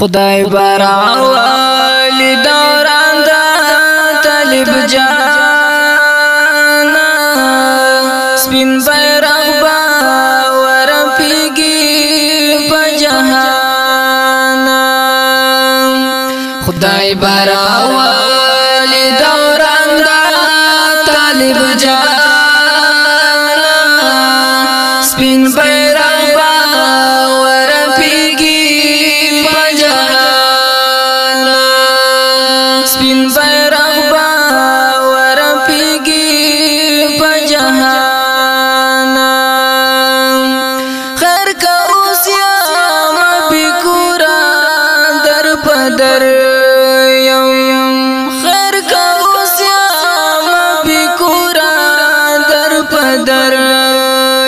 خدای برا والی دوران دا طالب جانا سپین بیرغ با ورپیگی پا جہانا خدای برا والی دوران دا طالب جانا در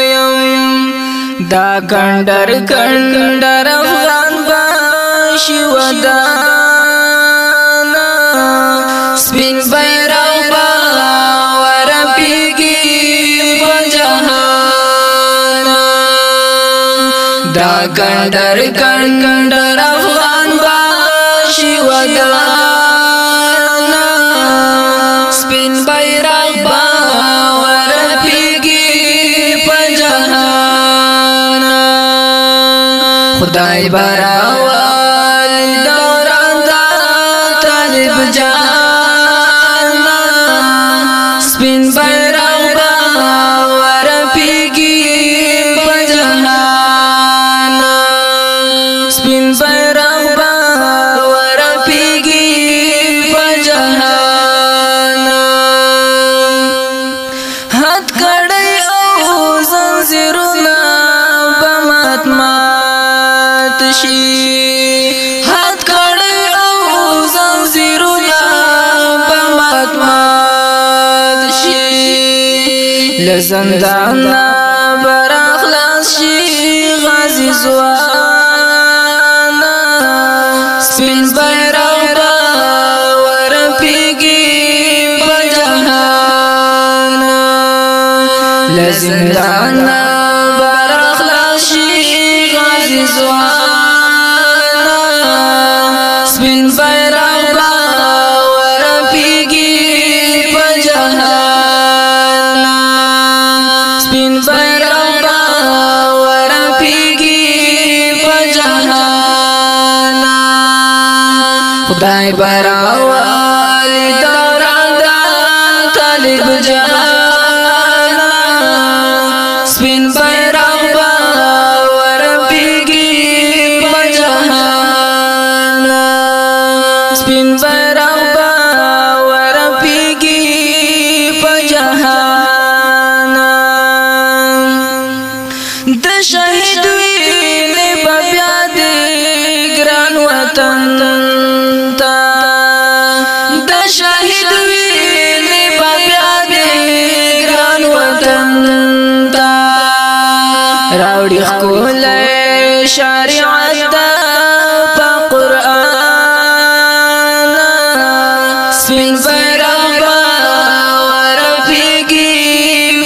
یم دا کندر کندر افغان باشی ودانا سپین بیرو با ورپیگی و جہانا دا کندر کندر افغان باشی ودانا خدای براوال دوران دا طالب جانا سپین بیرغ باور پیگی بجانا سپین بیرغ باور پیگی بجانا حد کر لزندان بر اخلاص شي غازي زوانا سپین بیرغ با ورپیږي په جهان لزندان بر اخلاص شي غازي زوانا خدای براوال دوران دا طالب جهانا سپین بیرغ باور پیگی پجهانا سپین بیرغ باور پیگی پجهانا د شهید وی شریعت په قران سپین بیرغ ورپیږي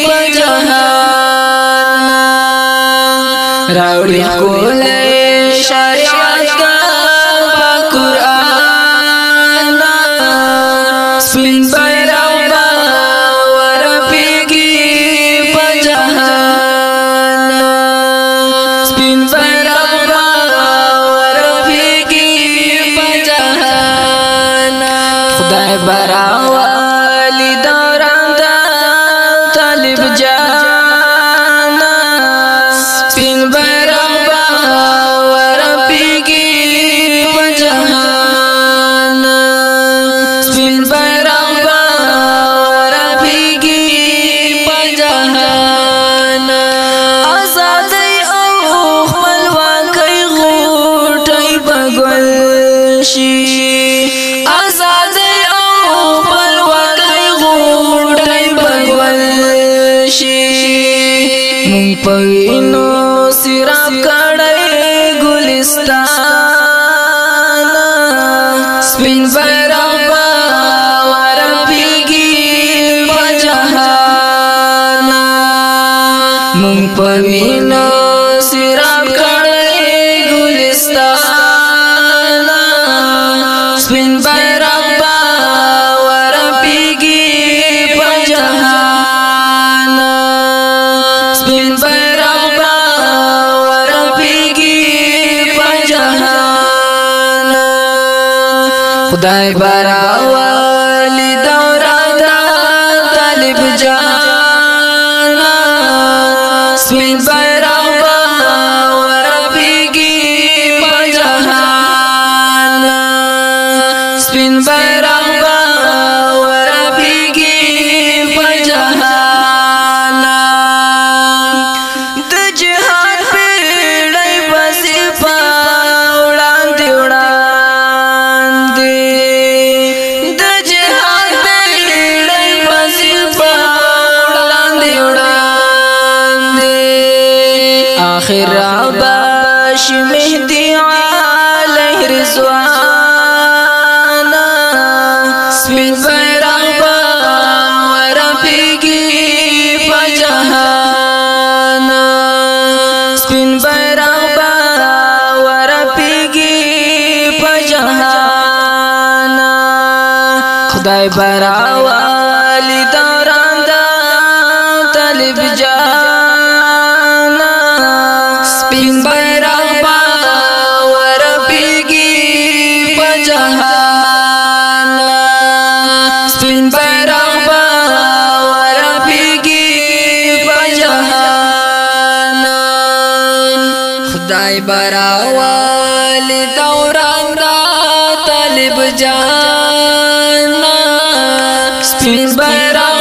په جهان راوړي but I پوینو سراب کړی ګلستان سپین بیرغ خدای برا خراب ش مهدی علیه رضوان سپین بیرغ با ورپیږي په جهان سپین بیرغ با ورپیږي په جهان خدای براوالی داران دا طالب جان ہائی برا والی دوران دا طالب جانا سپین بہرہ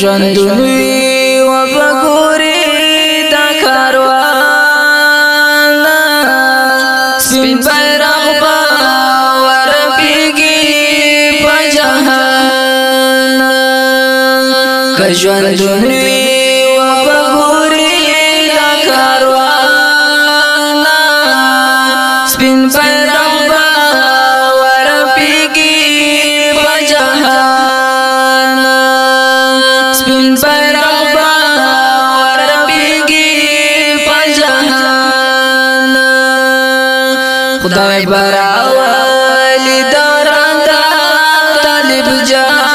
ژوندوي و بګوري دا کاروان سپین بیرغ با ورپیږي په جهان که ژوندوي و بګوري دا کاروان سپین بیرغ والی داران دا طالب جان